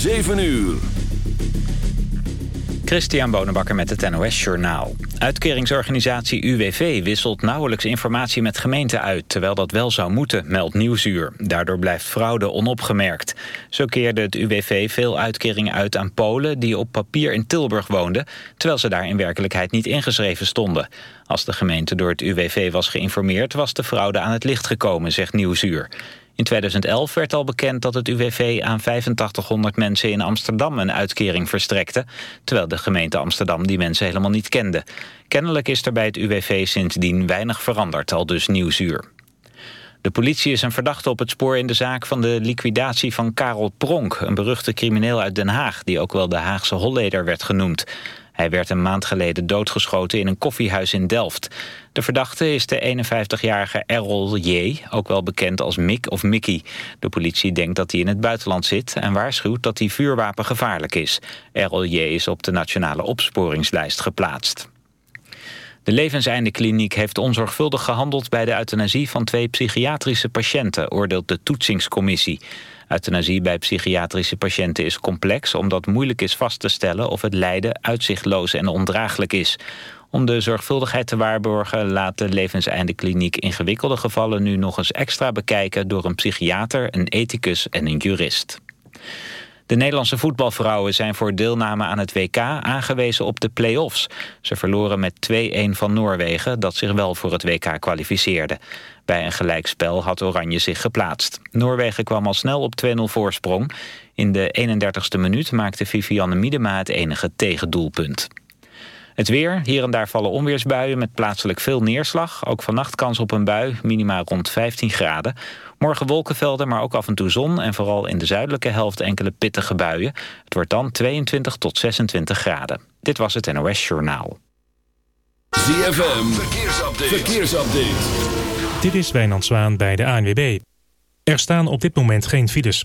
7 uur. Christian Bonenbakker met het NOS Journaal. Uitkeringsorganisatie UWV wisselt nauwelijks informatie met gemeenten uit... terwijl dat wel zou moeten, meldt Nieuwsuur. Daardoor blijft fraude onopgemerkt. Zo keerde het UWV veel uitkeringen uit aan Polen... die op papier in Tilburg woonden... terwijl ze daar in werkelijkheid niet ingeschreven stonden. Als de gemeente door het UWV was geïnformeerd... was de fraude aan het licht gekomen, zegt Nieuwsuur. In 2011 werd al bekend dat het UWV aan 8500 mensen in Amsterdam een uitkering verstrekte, terwijl de gemeente Amsterdam die mensen helemaal niet kende. Kennelijk is er bij het UWV sindsdien weinig veranderd, al dus Nieuwsuur. De politie is een verdachte op het spoor in de zaak van de liquidatie van Karel Pronk... een beruchte crimineel uit Den Haag, die ook wel de Haagse Holleder werd genoemd. Hij werd een maand geleden doodgeschoten in een koffiehuis in Delft. De verdachte is de 51-jarige Errol J., ook wel bekend als Mick of Mickey. De politie denkt dat hij in het buitenland zit en waarschuwt dat hij vuurwapen gevaarlijk is. Errol J. is op de nationale opsporingslijst geplaatst. De Levenseindekliniek heeft onzorgvuldig gehandeld bij de euthanasie van twee psychiatrische patiënten, oordeelt de toetsingscommissie. Euthanasie bij psychiatrische patiënten is complex... omdat moeilijk is vast te stellen of het lijden uitzichtloos en ondraaglijk is. Om de zorgvuldigheid te waarborgen laat de levenseindekliniek ingewikkelde gevallen nu nog eens extra bekijken door een psychiater, een ethicus en een jurist. De Nederlandse voetbalvrouwen zijn voor deelname aan het WK aangewezen op de play-offs. Ze verloren met 2-1 van Noorwegen, dat zich wel voor het WK kwalificeerde. Bij een gelijkspel had Oranje zich geplaatst. Noorwegen kwam al snel op 2-0 voorsprong. In de 31ste minuut maakte Vivianne Miedema het enige tegendoelpunt. Het weer, hier en daar vallen onweersbuien met plaatselijk veel neerslag. Ook vannacht kans op een bui, minima rond 15 graden. Morgen wolkenvelden, maar ook af en toe zon... en vooral in de zuidelijke helft enkele pittige buien. Het wordt dan 22 tot 26 graden. Dit was het NOS Journaal. ZFM, verkeersupdate. verkeersupdate. Dit is Wijnand Zwaan bij de ANWB. Er staan op dit moment geen files.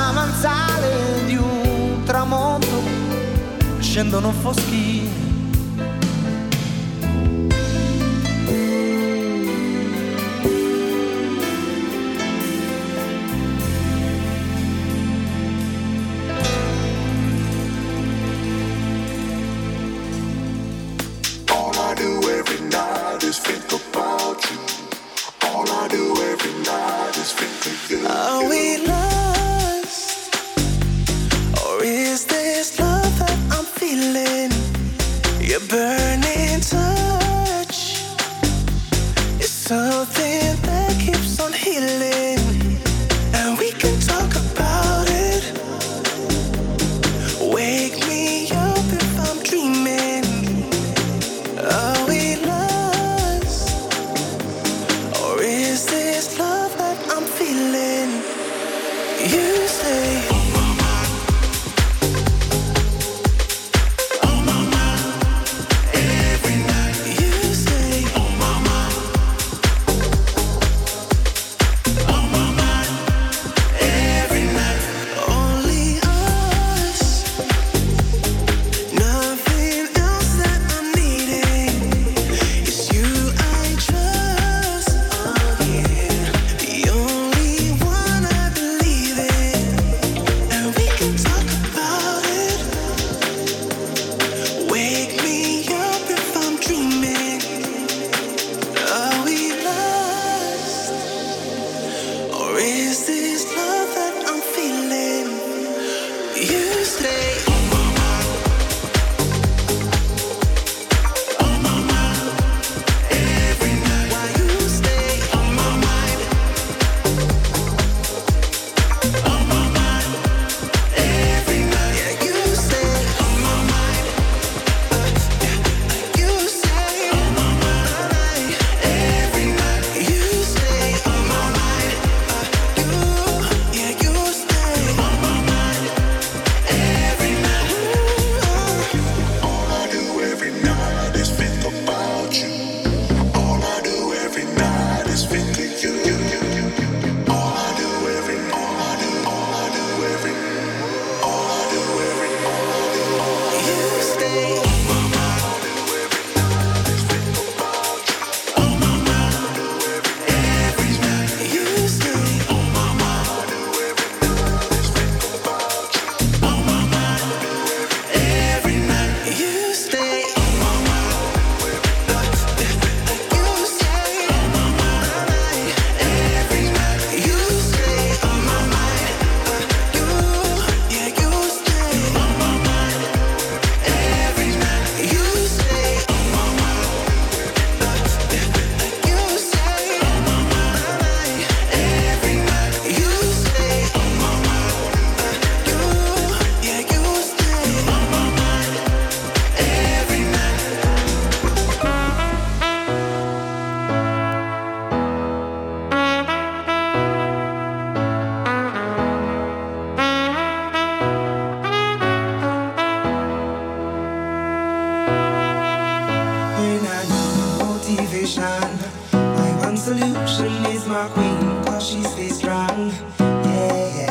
scendono foschi. you stay. My one solution is my queen, cause she stays strong. Yeah, yeah.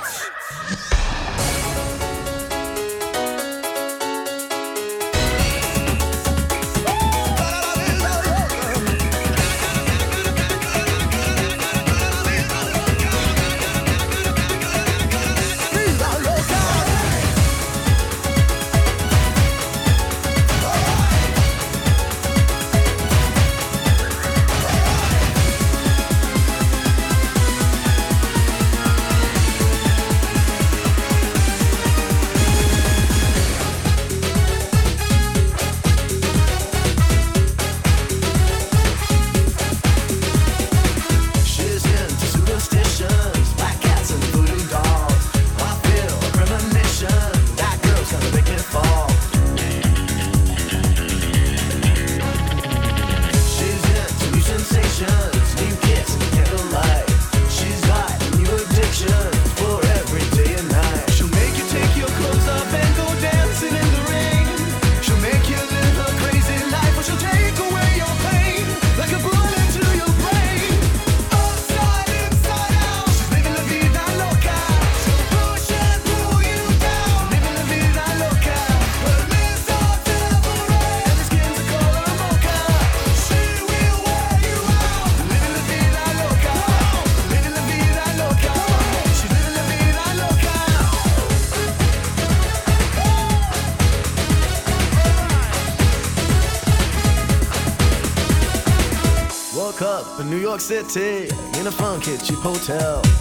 Tag in a funk hit cheap hotel.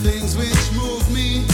things which move me.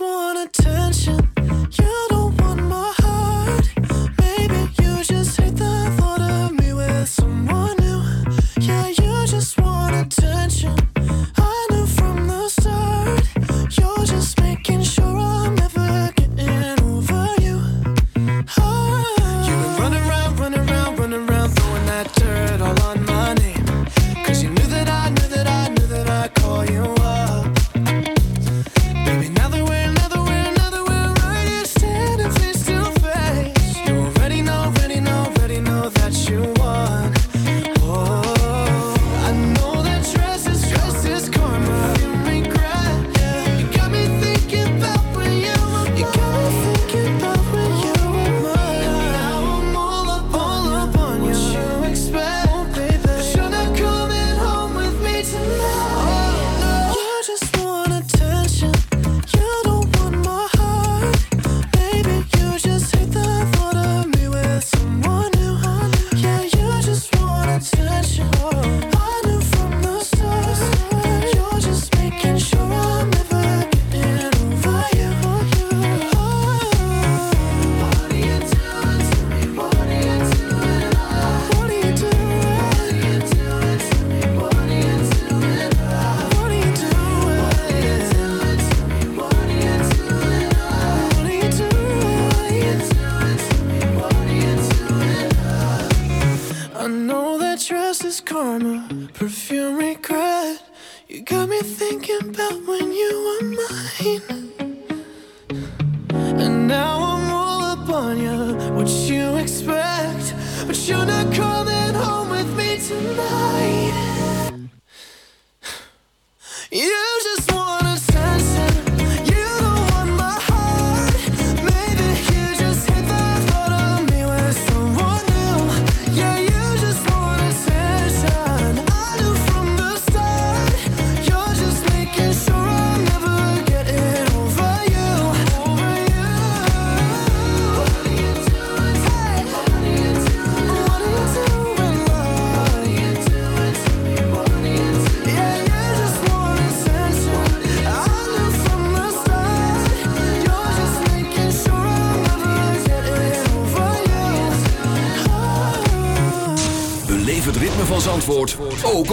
wanna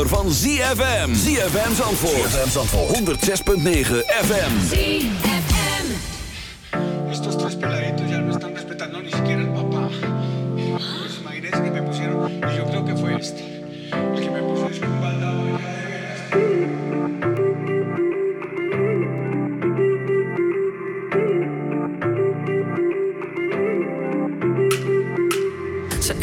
zomer van ZFM. ZFM Zandvoort. ZFM Zandvoort. 106.9 FM. Estos tres peladitos ya no están respetando ni siquiera al papá. Pues imagínense que me pusieron, y yo creo que fue este, el que me puso es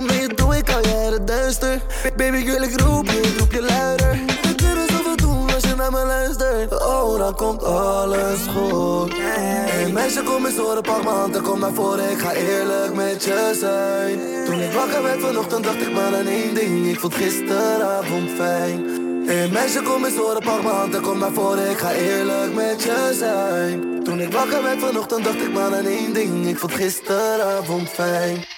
Mee, doe ik al het duister. Baby, ik wil roep je, roep je luider. We kunnen zoveel doen als je naar me luistert. Oh, dan komt alles goed. Hey meisje, kom eens horen, pak m'n kom naar voren. Ik ga eerlijk met je zijn. Toen ik wakker werd vanochtend, dacht ik maar aan één ding. Ik vond gisteravond fijn. Hey meisje, kom eens horen, pak m'n kom naar voren. Ik ga eerlijk met je zijn. Toen ik wakker werd vanochtend, dacht ik maar aan één ding. Ik vond gisteravond fijn.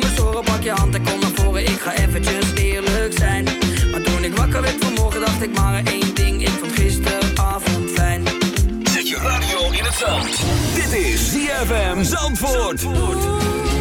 horen, pak je hand en kom naar voren. Ik ga eventjes eerlijk zijn. Maar toen ik wakker werd vanmorgen, dacht ik maar één ding. Ik vond gisteravond fijn. Zet je radio in het zand. Dit is ZFM Zandvoort. Watching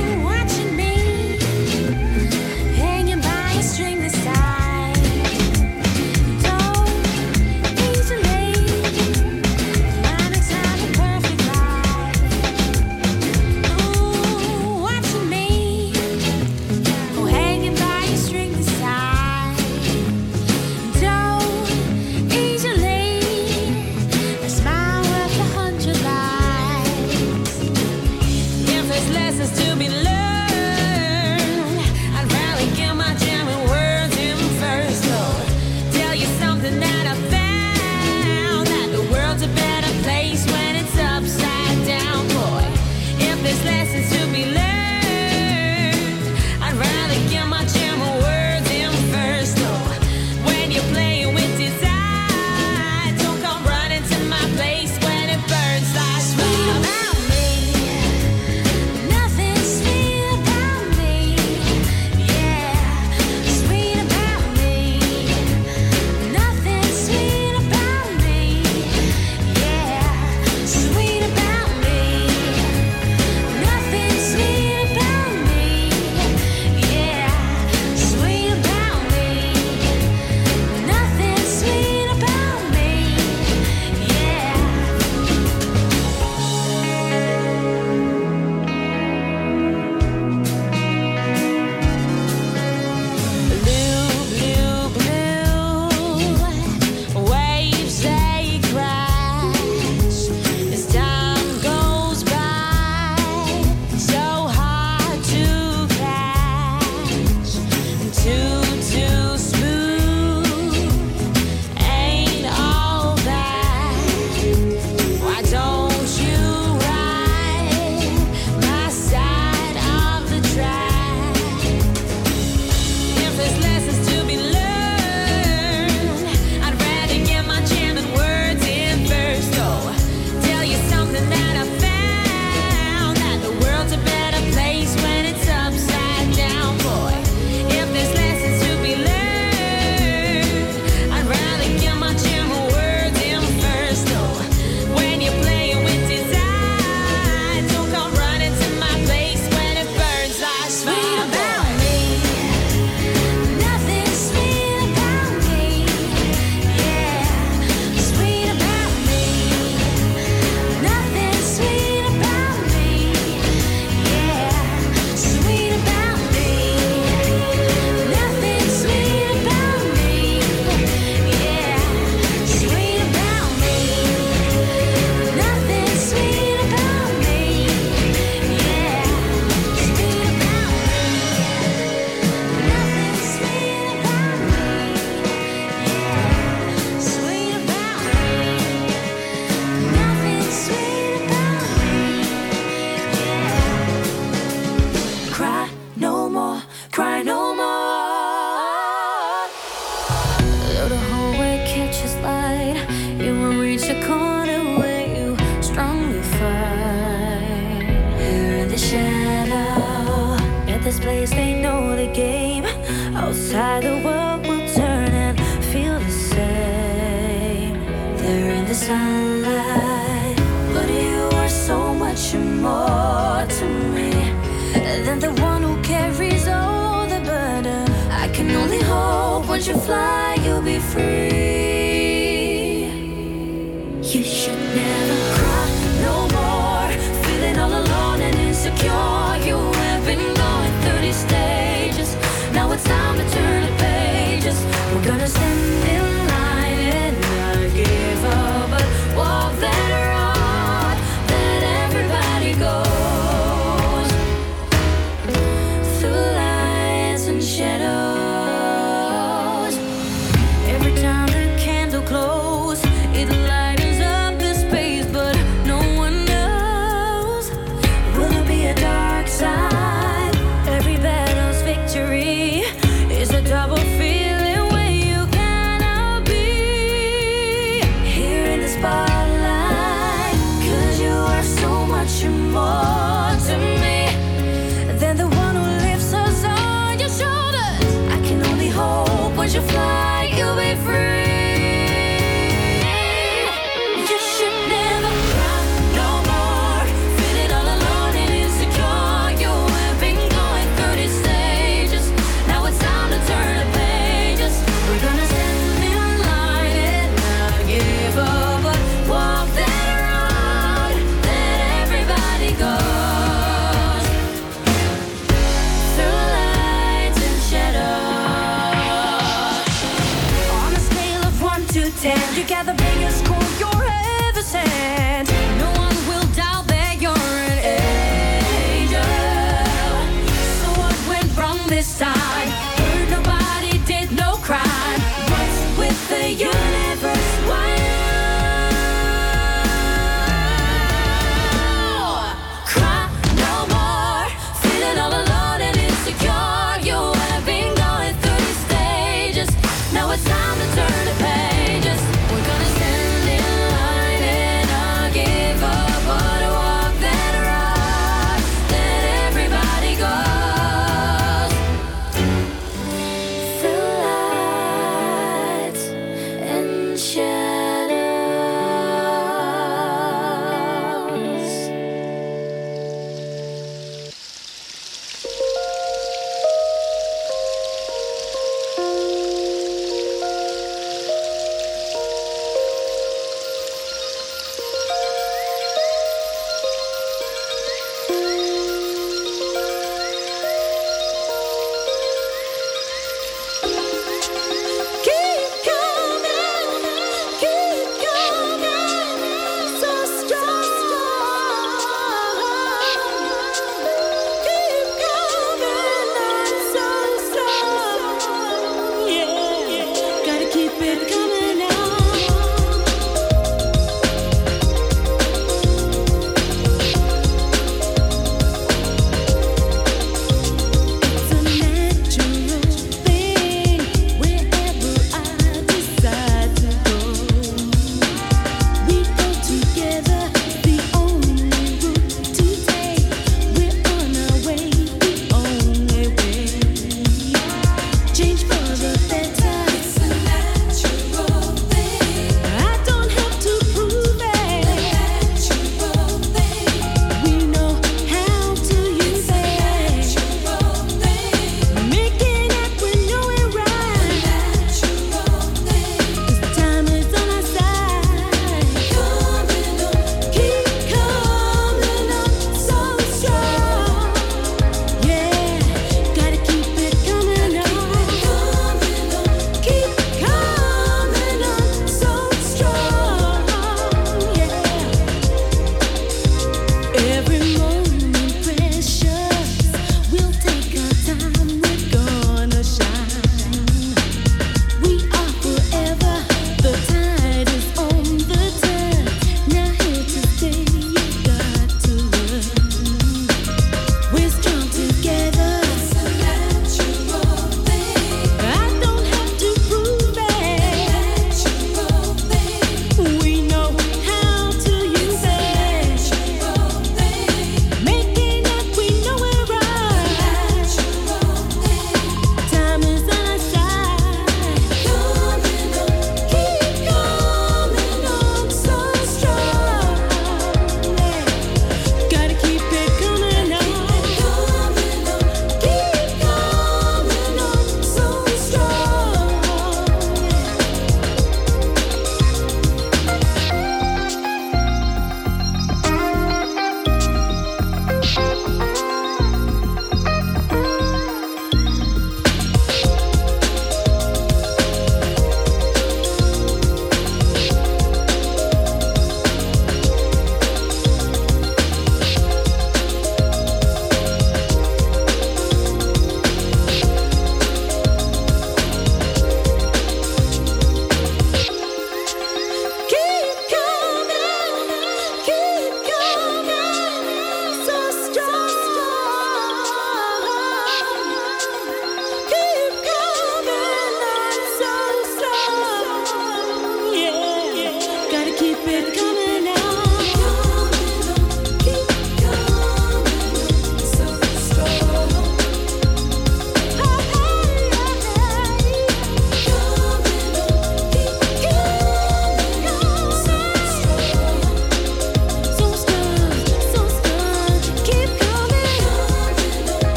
baby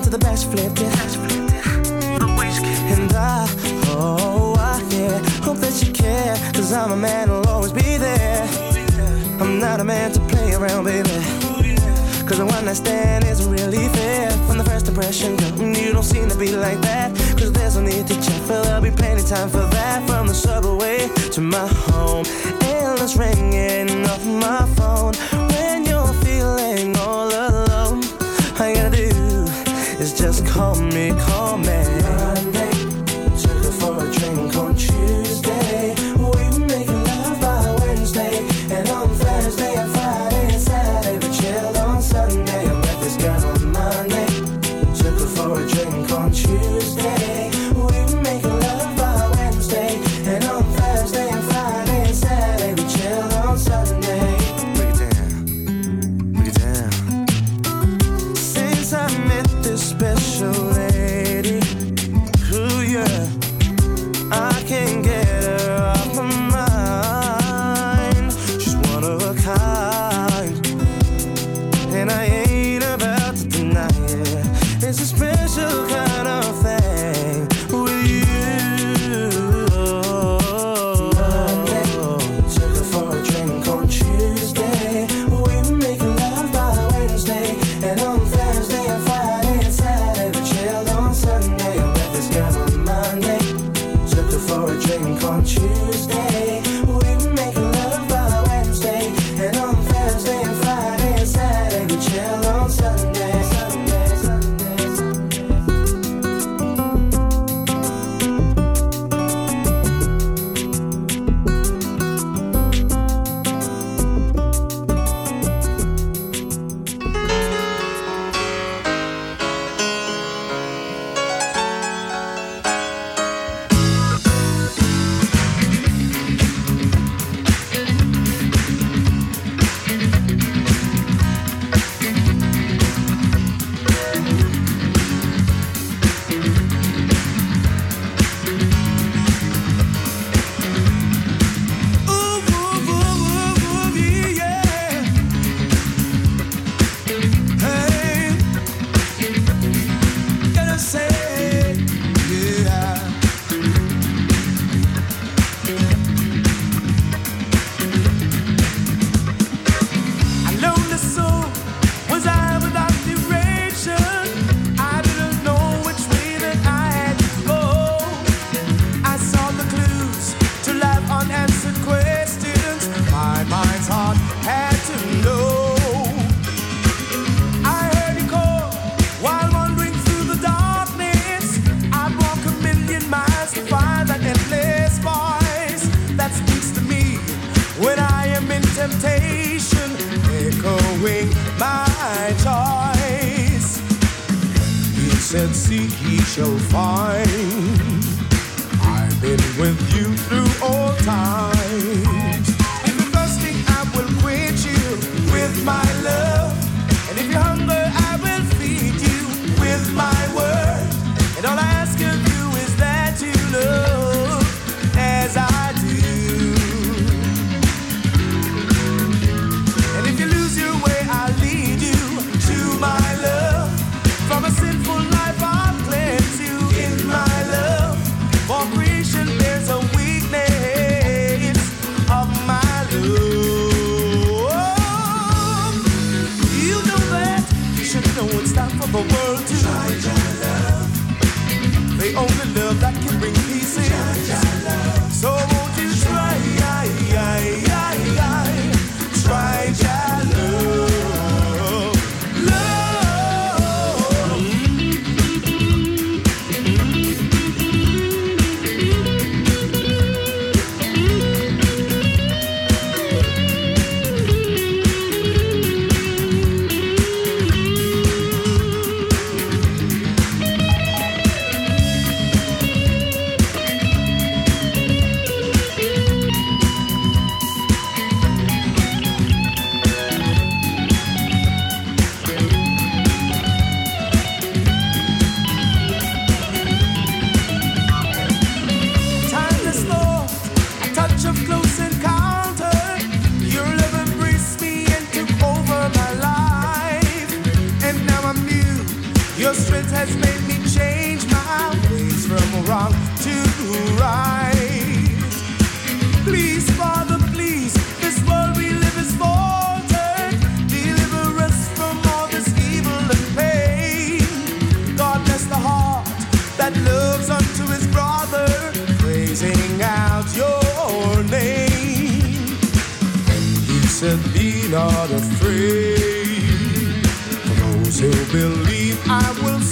to the best flipped it. And I, oh, I yeah, hope that you care. Cause I'm a man who'll always be there. I'm not a man to play around, baby. Cause the one I stand isn't really fair. From the first impression, you don't seem to be like that. Cause there's no need to check, for there'll be plenty time for that. From the subway to my home, endless ringing off my phone call me, call me. shall find.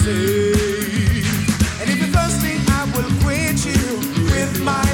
And if you're thirsty, I will quench you with my